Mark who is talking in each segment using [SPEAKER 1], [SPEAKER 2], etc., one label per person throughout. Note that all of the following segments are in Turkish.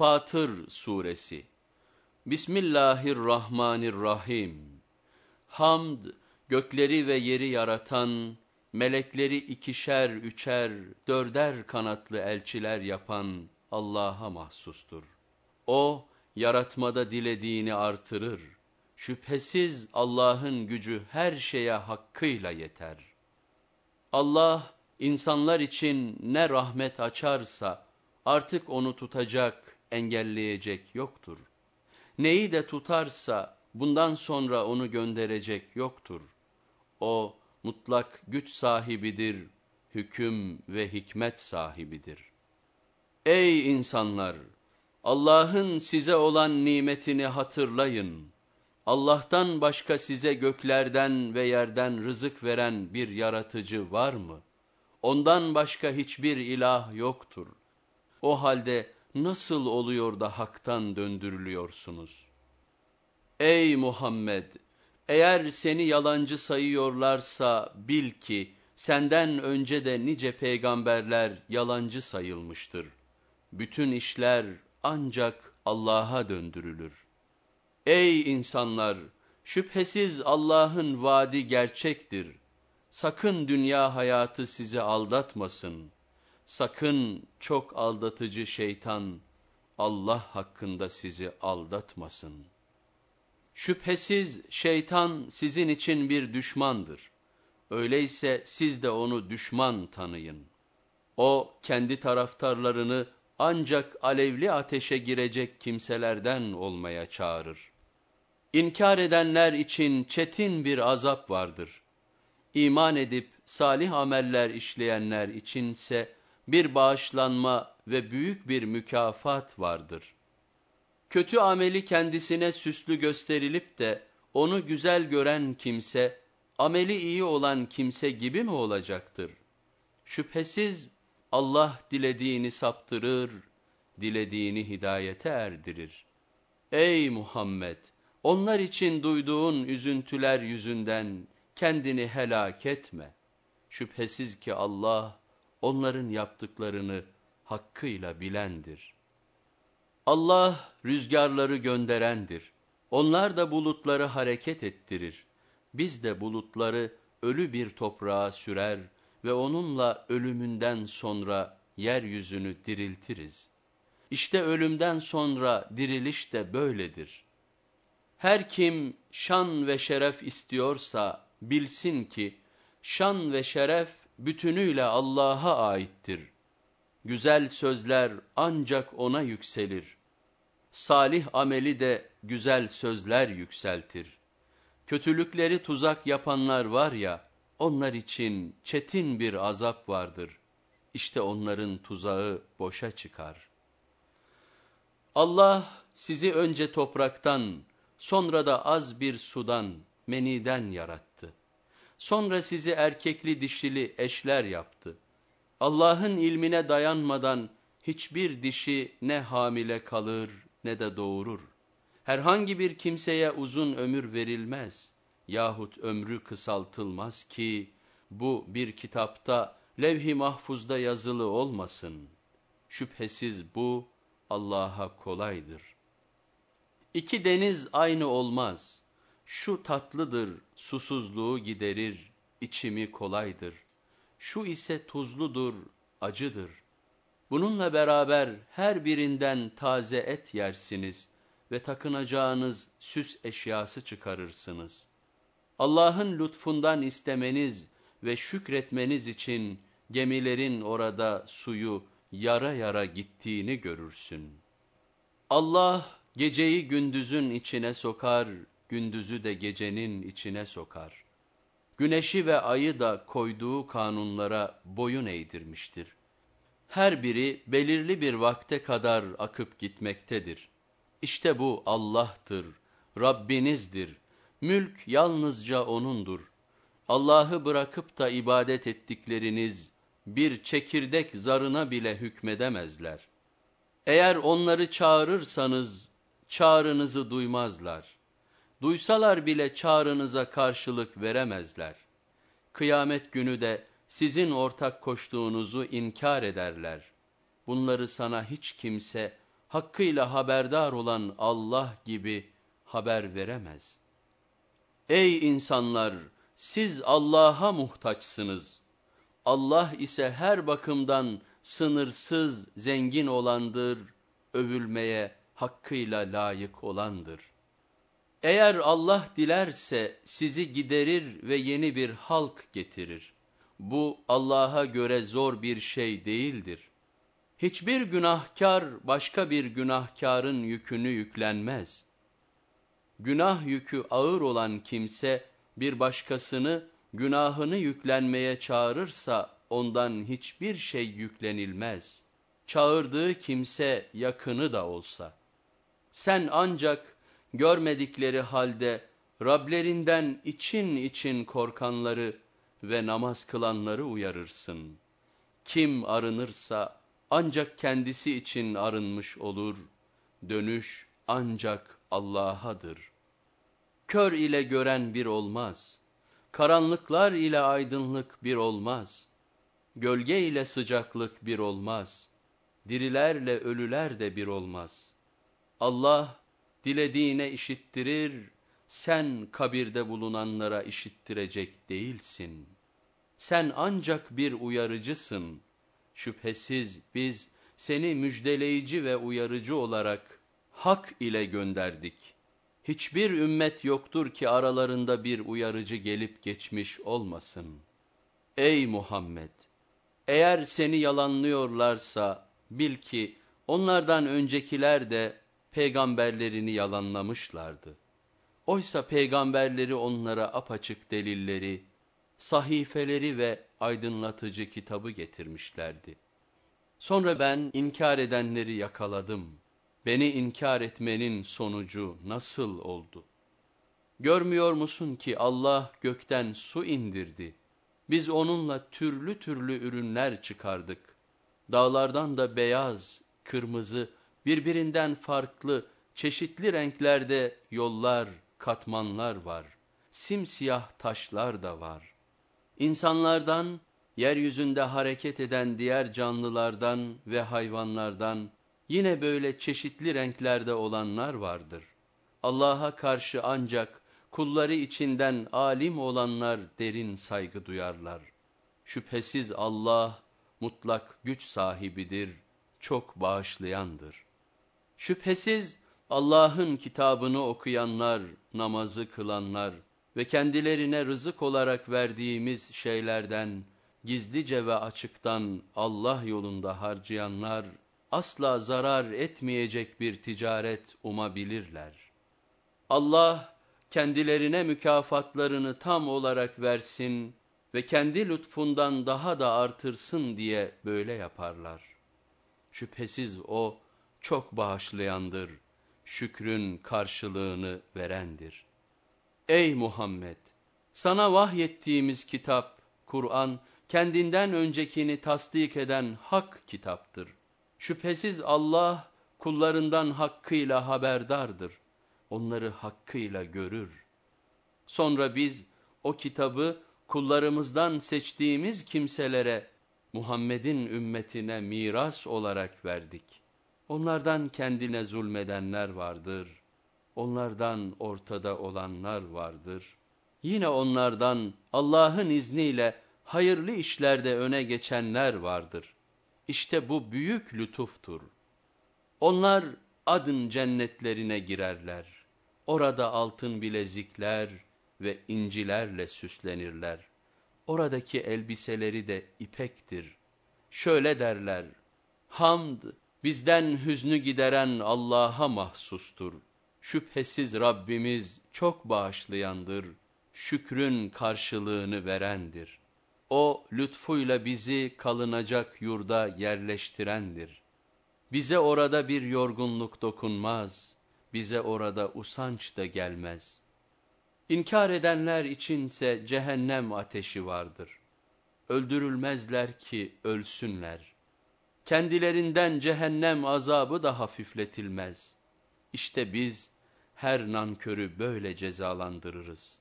[SPEAKER 1] Fatır Suresi Bismillahirrahmanirrahim Hamd, gökleri ve yeri yaratan, melekleri ikişer, üçer, dörder kanatlı elçiler yapan Allah'a mahsustur. O, yaratmada dilediğini artırır. Şüphesiz Allah'ın gücü her şeye hakkıyla yeter. Allah, insanlar için ne rahmet açarsa, artık onu tutacak, engelleyecek yoktur. Neyi de tutarsa, bundan sonra onu gönderecek yoktur. O, mutlak güç sahibidir, hüküm ve hikmet sahibidir. Ey insanlar! Allah'ın size olan nimetini hatırlayın. Allah'tan başka size göklerden ve yerden rızık veren bir yaratıcı var mı? Ondan başka hiçbir ilah yoktur. O halde nasıl oluyor da haktan döndürülüyorsunuz? Ey Muhammed! Eğer seni yalancı sayıyorlarsa bil ki senden önce de nice peygamberler yalancı sayılmıştır. Bütün işler ancak Allah'a döndürülür. Ey insanlar! Şüphesiz Allah'ın vaadi gerçektir. Sakın dünya hayatı sizi aldatmasın. Sakın çok aldatıcı şeytan Allah hakkında sizi aldatmasın. Şüphesiz şeytan sizin için bir düşmandır. Öyleyse siz de onu düşman tanıyın. O kendi taraftarlarını ancak alevli ateşe girecek kimselerden olmaya çağırır. İnkar edenler için çetin bir azap vardır. İman edip salih ameller işleyenler içinse bir bağışlanma ve büyük bir mükafat vardır. Kötü ameli kendisine süslü gösterilip de onu güzel gören kimse, ameli iyi olan kimse gibi mi olacaktır? Şüphesiz Allah dilediğini saptırır, dilediğini hidayete erdirir. Ey Muhammed! Onlar için duyduğun üzüntüler yüzünden kendini helak etme. Şüphesiz ki Allah onların yaptıklarını hakkıyla bilendir. Allah rüzgarları gönderendir. Onlar da bulutları hareket ettirir. Biz de bulutları ölü bir toprağa sürer ve onunla ölümünden sonra yeryüzünü diriltiriz. İşte ölümden sonra diriliş de böyledir. Her kim şan ve şeref istiyorsa bilsin ki şan ve şeref bütünüyle Allah'a aittir. Güzel sözler ancak ona yükselir. Salih ameli de güzel sözler yükseltir. Kötülükleri tuzak yapanlar var ya, onlar için çetin bir azap vardır. İşte onların tuzağı boşa çıkar. Allah sizi önce topraktan, sonra da az bir sudan, meniden yarattı. Sonra sizi erkekli dişili eşler yaptı. Allah'ın ilmine dayanmadan hiçbir dişi ne hamile kalır ne de doğurur. Herhangi bir kimseye uzun ömür verilmez yahut ömrü kısaltılmaz ki bu bir kitapta levh-i mahfuzda yazılı olmasın. Şüphesiz bu Allah'a kolaydır. İki deniz aynı olmaz. Şu tatlıdır, susuzluğu giderir, içimi kolaydır. Şu ise tuzludur, acıdır. Bununla beraber her birinden taze et yersiniz ve takınacağınız süs eşyası çıkarırsınız. Allah'ın lütfundan istemeniz ve şükretmeniz için gemilerin orada suyu yara yara gittiğini görürsün. Allah geceyi gündüzün içine sokar, gündüzü de gecenin içine sokar. Güneşi ve ayı da koyduğu kanunlara boyun eğdirmiştir. Her biri belirli bir vakte kadar akıp gitmektedir. İşte bu Allah'tır, Rabbinizdir. Mülk yalnızca O'nundur. Allah'ı bırakıp da ibadet ettikleriniz bir çekirdek zarına bile hükmedemezler. Eğer onları çağırırsanız çağrınızı duymazlar. Duysalar bile çağrınıza karşılık veremezler. Kıyamet günü de sizin ortak koştuğunuzu inkar ederler. Bunları sana hiç kimse hakkıyla haberdar olan Allah gibi haber veremez. Ey insanlar! Siz Allah'a muhtaçsınız. Allah ise her bakımdan sınırsız zengin olandır, övülmeye hakkıyla layık olandır. Eğer Allah dilerse sizi giderir ve yeni bir halk getirir. Bu Allah'a göre zor bir şey değildir. Hiçbir günahkar başka bir günahkarın yükünü yüklenmez. Günah yükü ağır olan kimse bir başkasını günahını yüklenmeye çağırırsa ondan hiçbir şey yüklenilmez. Çağırdığı kimse yakını da olsa. Sen ancak görmedikleri halde Rablerinden için için korkanları ve namaz kılanları uyarırsın. Kim arınırsa ancak kendisi için arınmış olur, dönüş ancak Allah'adır. Kör ile gören bir olmaz, karanlıklar ile aydınlık bir olmaz, gölge ile sıcaklık bir olmaz, dirilerle ölüler de bir olmaz. Allah dilediğine işittirir, sen kabirde bulunanlara işittirecek değilsin. Sen ancak bir uyarıcısın. Şüphesiz biz seni müjdeleyici ve uyarıcı olarak hak ile gönderdik. Hiçbir ümmet yoktur ki aralarında bir uyarıcı gelip geçmiş olmasın. Ey Muhammed! Eğer seni yalanlıyorlarsa bil ki onlardan öncekiler de peygamberlerini yalanlamışlardı. Oysa peygamberleri onlara apaçık delilleri, sahifeleri ve aydınlatıcı kitabı getirmişlerdi. Sonra ben inkar edenleri yakaladım. Beni inkar etmenin sonucu nasıl oldu? Görmüyor musun ki Allah gökten su indirdi. Biz onunla türlü türlü ürünler çıkardık. Dağlardan da beyaz, kırmızı, birbirinden farklı, çeşitli renklerde yollar, katmanlar var. Simsiyah taşlar da var. İnsanlardan, yeryüzünde hareket eden diğer canlılardan ve hayvanlardan yine böyle çeşitli renklerde olanlar vardır. Allah'a karşı ancak kulları içinden alim olanlar derin saygı duyarlar. Şüphesiz Allah mutlak güç sahibidir, çok bağışlayandır. Şüphesiz Allah'ın kitabını okuyanlar, namazı kılanlar ve kendilerine rızık olarak verdiğimiz şeylerden gizlice ve açıktan Allah yolunda harcayanlar asla zarar etmeyecek bir ticaret umabilirler. Allah kendilerine mükafatlarını tam olarak versin ve kendi lütfundan daha da artırsın diye böyle yaparlar. Şüphesiz O çok bağışlayandır, şükrün karşılığını verendir. Ey Muhammed! Sana vahyettiğimiz kitap, Kur'an, kendinden öncekini tasdik eden hak kitaptır. Şüphesiz Allah kullarından hakkıyla haberdardır. Onları hakkıyla görür. Sonra biz o kitabı kullarımızdan seçtiğimiz kimselere, Muhammed'in ümmetine miras olarak verdik. Onlardan kendine zulmedenler vardır. Onlardan ortada olanlar vardır. Yine onlardan Allah'ın izniyle hayırlı işlerde öne geçenler vardır. İşte bu büyük lütuftur. Onlar adın cennetlerine girerler. Orada altın bilezikler ve incilerle süslenirler. Oradaki elbiseleri de ipektir. Şöyle derler, Hamd, bizden hüznü gideren Allah'a mahsustur. Şüphesiz Rabbimiz çok bağışlayandır, şükrün karşılığını verendir. O lütfuyla bizi kalınacak yurda yerleştirendir. Bize orada bir yorgunluk dokunmaz, bize orada usanç da gelmez. İnkar edenler içinse cehennem ateşi vardır. Öldürülmezler ki ölsünler. Kendilerinden cehennem azabı da hafifletilmez. İşte biz her nankörü böyle cezalandırırız.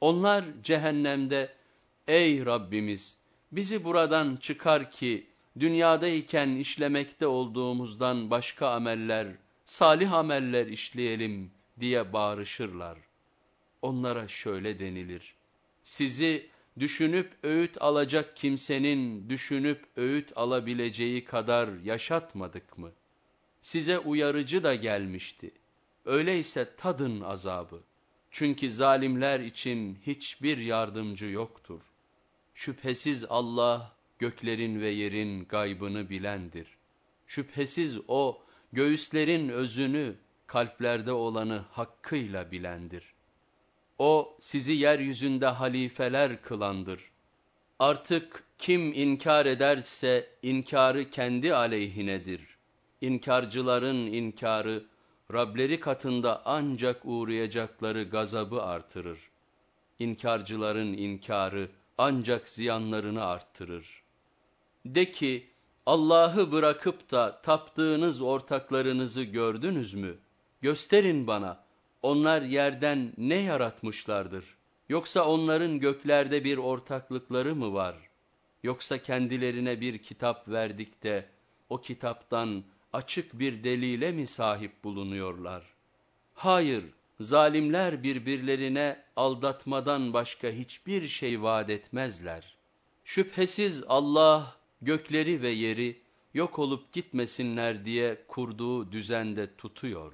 [SPEAKER 1] Onlar cehennemde, ey Rabbimiz bizi buradan çıkar ki dünyadayken işlemekte olduğumuzdan başka ameller, salih ameller işleyelim diye bağırışırlar. Onlara şöyle denilir, sizi düşünüp öğüt alacak kimsenin düşünüp öğüt alabileceği kadar yaşatmadık mı? Size uyarıcı da gelmişti. Öyleyse tadın azabı. Çünkü zalimler için hiçbir yardımcı yoktur. Şüphesiz Allah göklerin ve yerin gaybını bilendir. Şüphesiz O göğüslerin özünü, kalplerde olanı hakkıyla bilendir. O sizi yeryüzünde halifeler kılandır. Artık kim inkar ederse inkarı kendi aleyhinedir. İnkarcıların inkarı Rableri katında ancak uğrayacakları gazabı artırır. İnkarcıların inkarı ancak ziyanlarını arttırır. De ki, Allah'ı bırakıp da taptığınız ortaklarınızı gördünüz mü? Gösterin bana, onlar yerden ne yaratmışlardır? Yoksa onların göklerde bir ortaklıkları mı var? Yoksa kendilerine bir kitap verdik de, o kitaptan açık bir delile mi sahip bulunuyorlar? Hayır, zalimler birbirlerine aldatmadan başka hiçbir şey vaat etmezler. Şüphesiz Allah gökleri ve yeri yok olup gitmesinler diye kurduğu düzende tutuyor.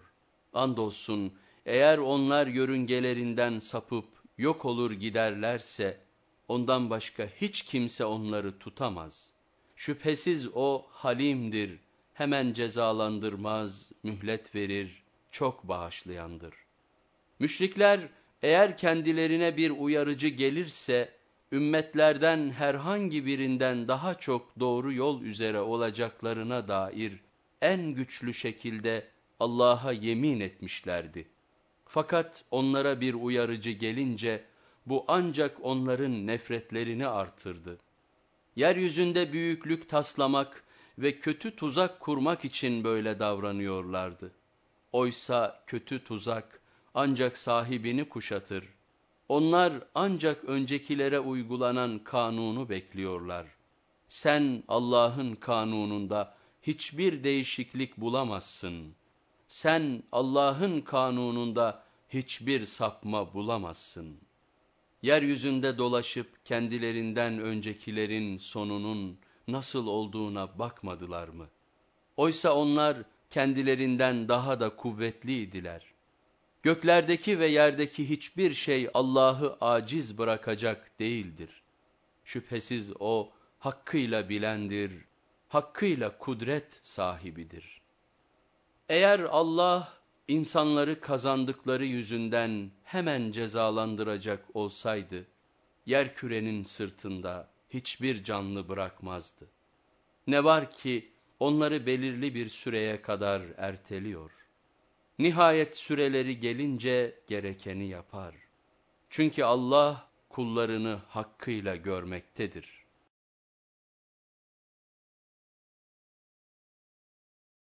[SPEAKER 1] Andolsun eğer onlar yörüngelerinden sapıp yok olur giderlerse ondan başka hiç kimse onları tutamaz. Şüphesiz o halimdir, hemen cezalandırmaz, mühlet verir, çok bağışlayandır. Müşrikler eğer kendilerine bir uyarıcı gelirse, ümmetlerden herhangi birinden daha çok doğru yol üzere olacaklarına dair en güçlü şekilde Allah'a yemin etmişlerdi. Fakat onlara bir uyarıcı gelince, bu ancak onların nefretlerini artırdı. Yeryüzünde büyüklük taslamak ve kötü tuzak kurmak için böyle davranıyorlardı. Oysa kötü tuzak ancak sahibini kuşatır. Onlar ancak öncekilere uygulanan kanunu bekliyorlar. Sen Allah'ın kanununda hiçbir değişiklik bulamazsın. Sen Allah'ın kanununda hiçbir sapma bulamazsın. Yeryüzünde dolaşıp kendilerinden öncekilerin sonunun nasıl olduğuna bakmadılar mı? Oysa onlar kendilerinden daha da kuvvetliydiler. Göklerdeki ve yerdeki hiçbir şey Allah'ı aciz bırakacak değildir. Şüphesiz O hakkıyla bilendir, hakkıyla kudret sahibidir. Eğer Allah insanları kazandıkları yüzünden hemen cezalandıracak olsaydı, yer kürenin sırtında hiçbir canlı bırakmazdı. Ne var ki onları belirli bir süreye kadar erteliyor. Nihayet süreleri gelince gerekeni yapar. Çünkü Allah kullarını hakkıyla görmektedir.